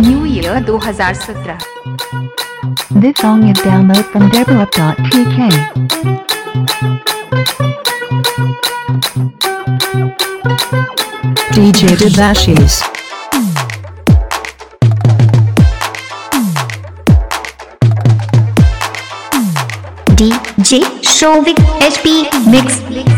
New Year 2017. This song is download from develop.tk. DJ Debashis. DJ Shovik HP Mix.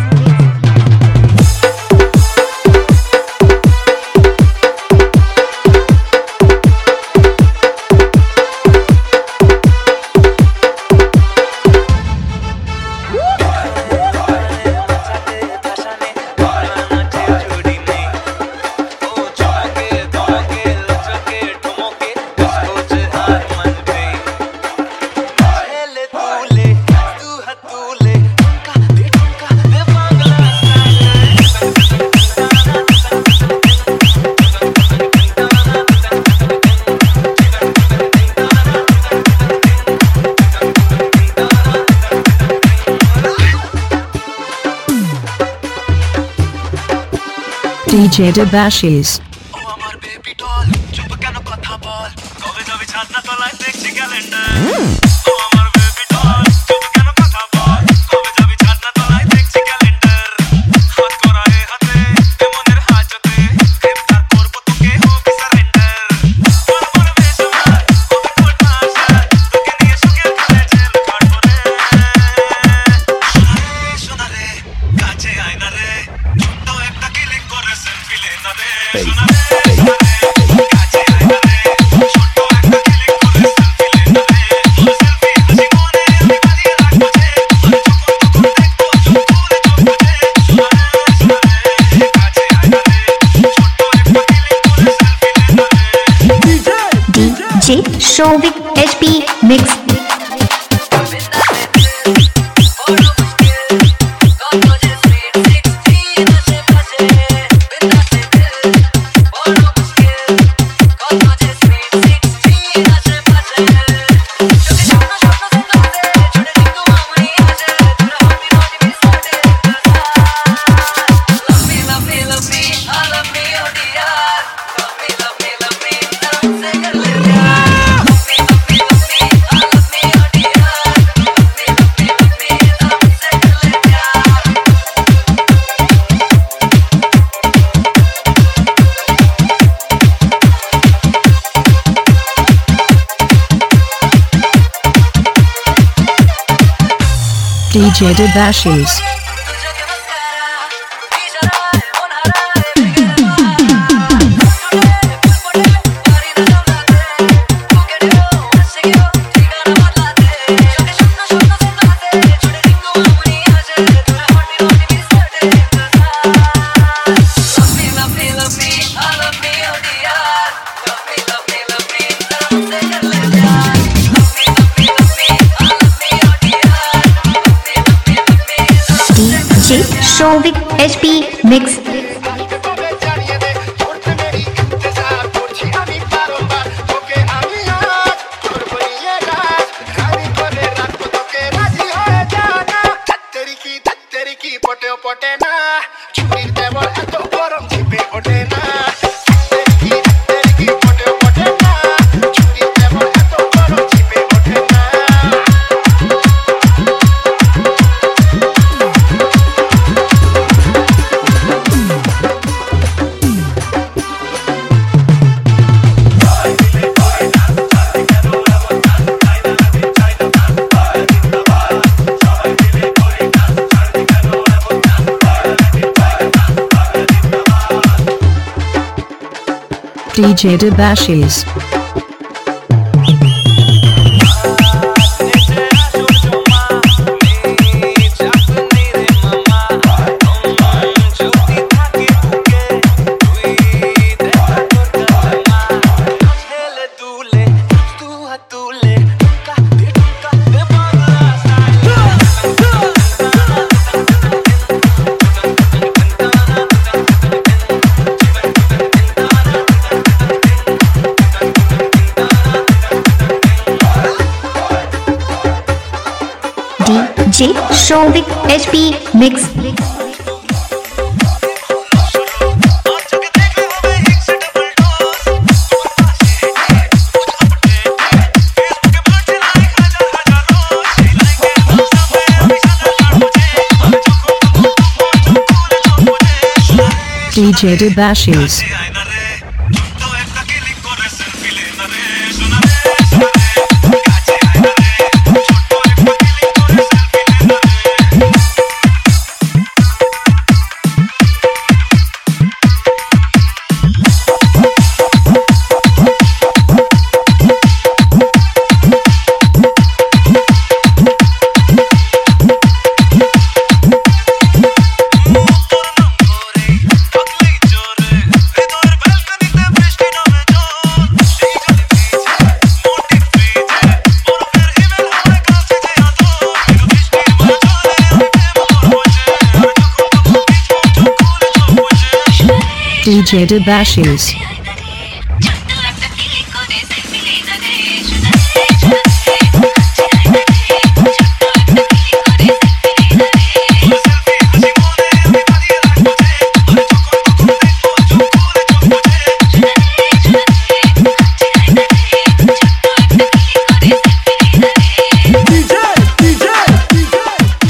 DJ Bashis. Mix DJ Devashish. Shovik HP Mix. DJ Debashis. J Shovik HP mix DJ Dubashius. DJ Debashis.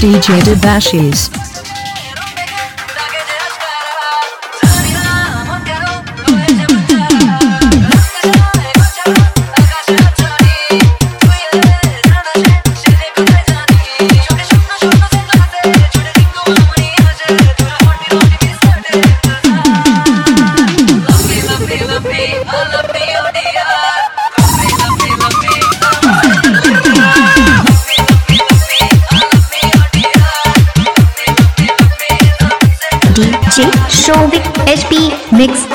DJ Debashis. DJ Shovik HP Mix.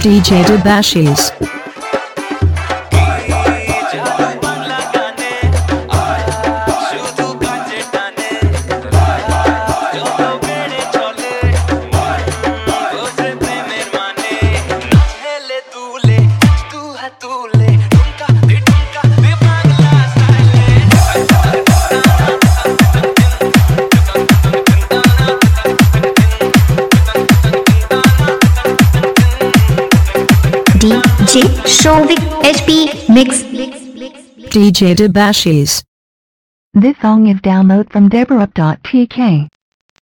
DJ Debashis. DJ HP Mix. DJ Debashis. This song is download from Deborah.tk.